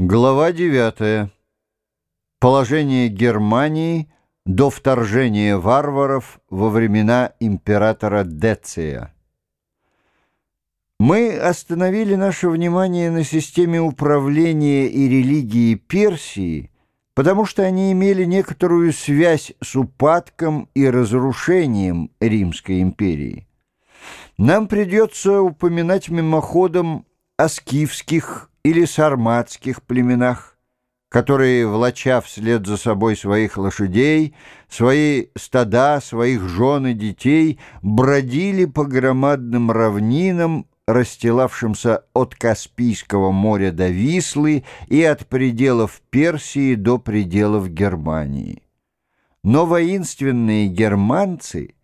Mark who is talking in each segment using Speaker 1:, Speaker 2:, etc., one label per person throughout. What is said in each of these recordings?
Speaker 1: Глава 9. Положение Германии до вторжения варваров во времена императора Деция. Мы остановили наше внимание на системе управления и религии Персии, потому что они имели некоторую связь с упадком и разрушением Римской империи. Нам придется упоминать мимоходом о скифских или сарматских племенах, которые, влача вслед за собой своих лошадей, свои стада, своих жен и детей, бродили по громадным равнинам, расстилавшимся от Каспийского моря до Вислы и от пределов Персии до пределов Германии. Но воинственные германцы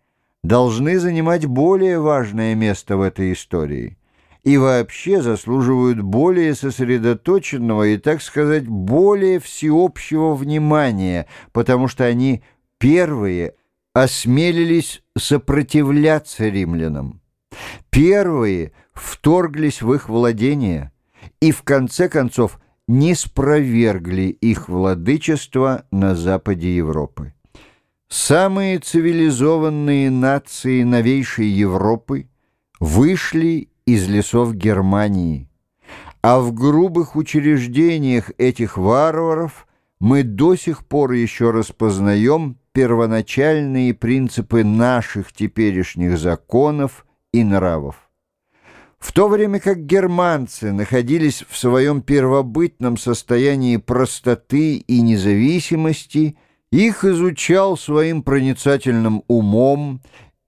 Speaker 1: должны занимать более важное место в этой истории – и вообще заслуживают более сосредоточенного и, так сказать, более всеобщего внимания, потому что они первые осмелились сопротивляться римлянам. Первые вторглись в их владения и, в конце концов, не спровергли их владычество на западе Европы. Самые цивилизованные нации новейшей Европы вышли из лесов Германии, а в грубых учреждениях этих варваров мы до сих пор еще распознаем первоначальные принципы наших теперешних законов и нравов. В то время как германцы находились в своем первобытном состоянии простоты и независимости, их изучал своим проницательным умом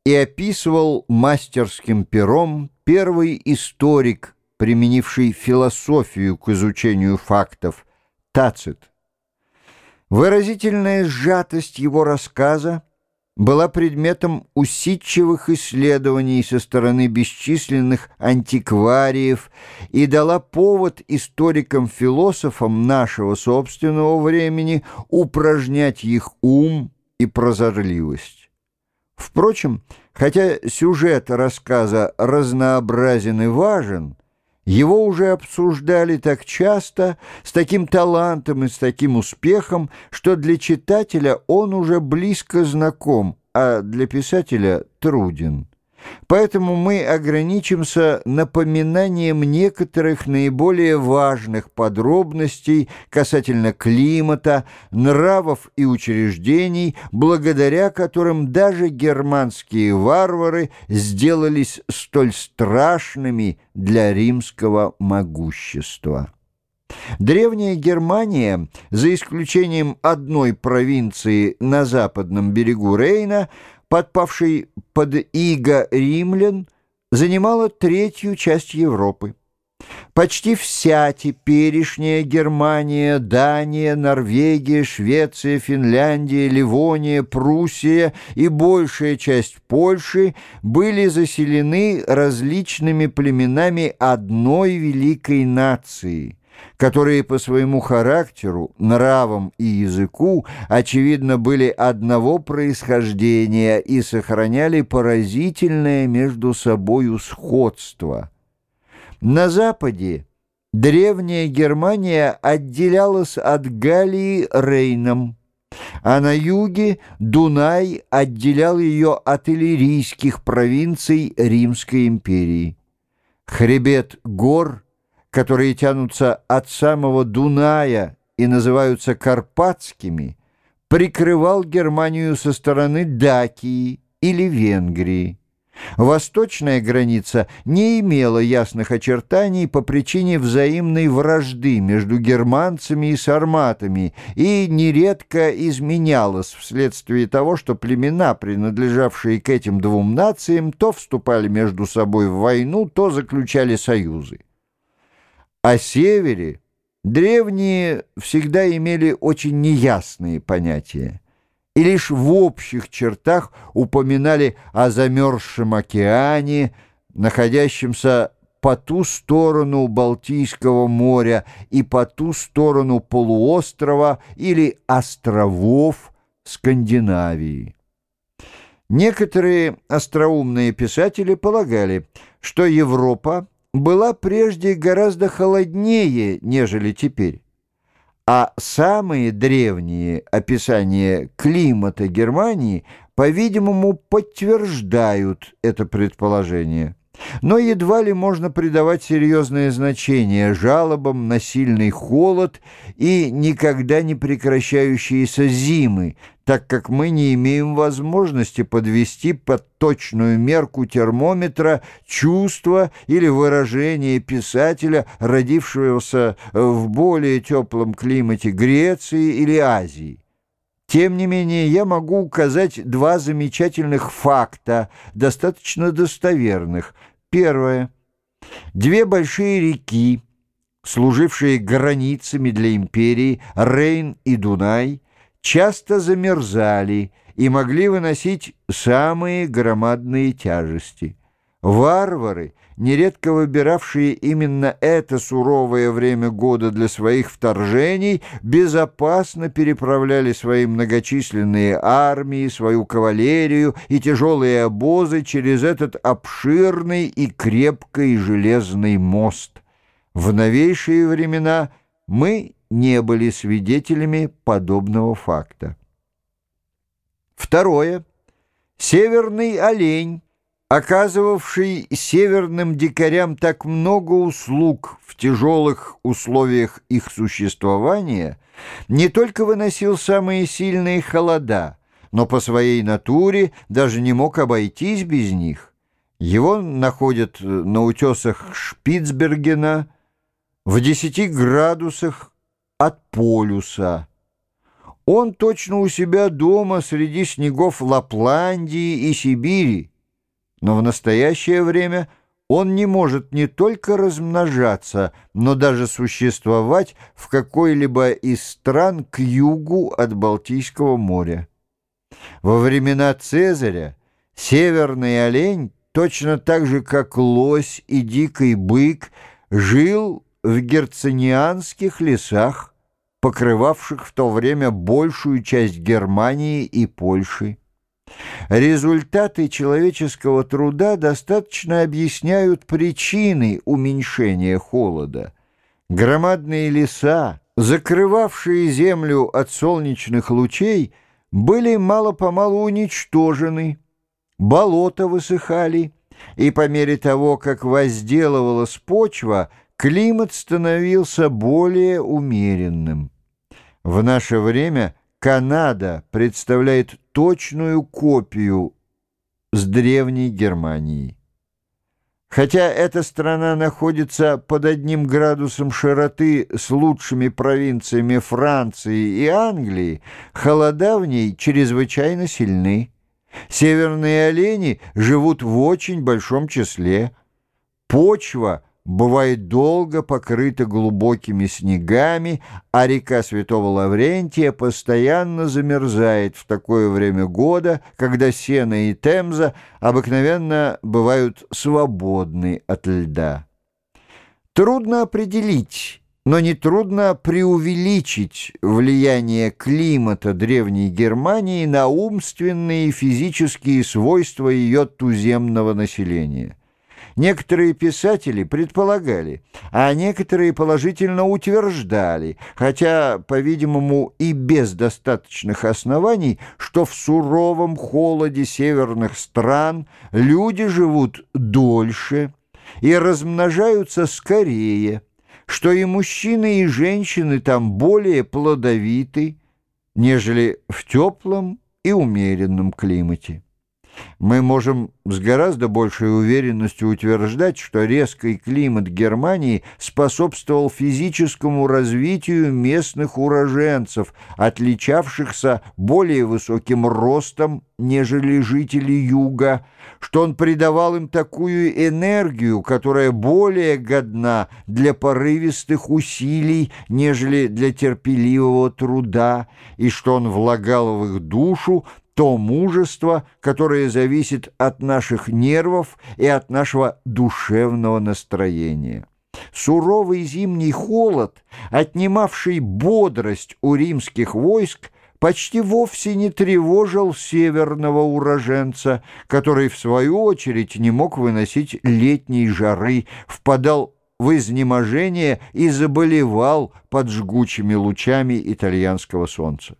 Speaker 1: и описывал мастерским пером первый историк, применивший философию к изучению фактов, Тацит. Выразительная сжатость его рассказа была предметом усидчивых исследований со стороны бесчисленных антиквариев и дала повод историкам-философам нашего собственного времени упражнять их ум и прозорливость. Впрочем, хотя сюжет рассказа разнообразен и важен, его уже обсуждали так часто, с таким талантом и с таким успехом, что для читателя он уже близко знаком, а для писателя труден. Поэтому мы ограничимся напоминанием некоторых наиболее важных подробностей касательно климата, нравов и учреждений, благодаря которым даже германские варвары сделались столь страшными для римского могущества. Древняя Германия, за исключением одной провинции на западном берегу Рейна, подпавший под иго римлян, занимала третью часть Европы. Почти вся теперешняя Германия, Дания, Норвегия, Швеция, Финляндия, Ливония, Пруссия и большая часть Польши были заселены различными племенами одной великой нации – которые по своему характеру, нравам и языку, очевидно, были одного происхождения и сохраняли поразительное между собою сходство. На Западе древняя Германия отделялась от Галлии Рейном, а на юге Дунай отделял ее от иллирийских провинций Римской империи. Хребет гор – которые тянутся от самого Дуная и называются Карпатскими, прикрывал Германию со стороны Дакии или Венгрии. Восточная граница не имела ясных очертаний по причине взаимной вражды между германцами и сарматами и нередко изменялась вследствие того, что племена, принадлежавшие к этим двум нациям, то вступали между собой в войну, то заключали союзы. О севере древние всегда имели очень неясные понятия и лишь в общих чертах упоминали о замерзшем океане, находящемся по ту сторону Балтийского моря и по ту сторону полуострова или островов Скандинавии. Некоторые остроумные писатели полагали, что Европа была прежде гораздо холоднее, нежели теперь. а самые древние описания климата Германии, по-видимому, подтверждают это предположение. Но едва ли можно придавать серьезное значение жалобам на сильный холод и никогда не прекращающиеся зимы, так как мы не имеем возможности подвести под точную мерку термометра чувства или выражение писателя, родившегося в более теплом климате Греции или Азии. Тем не менее, я могу указать два замечательных факта, достаточно достоверных. Первое. Две большие реки, служившие границами для империи, Рейн и Дунай, часто замерзали и могли выносить самые громадные тяжести. Варвары — нередко выбиравшие именно это суровое время года для своих вторжений, безопасно переправляли свои многочисленные армии, свою кавалерию и тяжелые обозы через этот обширный и крепкий железный мост. В новейшие времена мы не были свидетелями подобного факта. Второе. Северный олень оказывавший северным дикарям так много услуг в тяжелых условиях их существования, не только выносил самые сильные холода, но по своей натуре даже не мог обойтись без них. Его находят на утесах Шпицбергена в 10 градусах от полюса. Он точно у себя дома среди снегов Лапландии и Сибири, но в настоящее время он не может не только размножаться, но даже существовать в какой-либо из стран к югу от Балтийского моря. Во времена Цезаря северный олень, точно так же, как лось и дикий бык, жил в герценианских лесах, покрывавших в то время большую часть Германии и Польши. Результаты человеческого труда достаточно объясняют причины уменьшения холода. Громадные леса, закрывавшие землю от солнечных лучей, были мало-помалу уничтожены, болота высыхали, и по мере того, как возделывалась почва, климат становился более умеренным. В наше время Канада представляет точную копию с древней Германией. Хотя эта страна находится под одним градусом широты с лучшими провинциями Франции и Англии, холода в ней чрезвычайно сильны. Северные олени живут в очень большом числе. Почва бывает долго покрыта глубокими снегами, а река Святого Лаврентия постоянно замерзает в такое время года, когда Сена и Темза обыкновенно бывают свободны от льда. Трудно определить, но нетрудно преувеличить влияние климата Древней Германии на умственные и физические свойства ее туземного населения. Некоторые писатели предполагали, а некоторые положительно утверждали, хотя, по-видимому, и без достаточных оснований, что в суровом холоде северных стран люди живут дольше и размножаются скорее, что и мужчины, и женщины там более плодовиты, нежели в теплом и умеренном климате. Мы можем с гораздо большей уверенностью утверждать, что резкий климат Германии способствовал физическому развитию местных уроженцев, отличавшихся более высоким ростом, нежели жители юга, что он придавал им такую энергию, которая более годна для порывистых усилий, нежели для терпеливого труда, и что он влагал в их душу то мужество, которое зависит от наших нервов и от нашего душевного настроения. Суровый зимний холод, отнимавший бодрость у римских войск, почти вовсе не тревожил северного уроженца, который, в свою очередь, не мог выносить летней жары, впадал в изнеможение и заболевал под жгучими лучами итальянского солнца.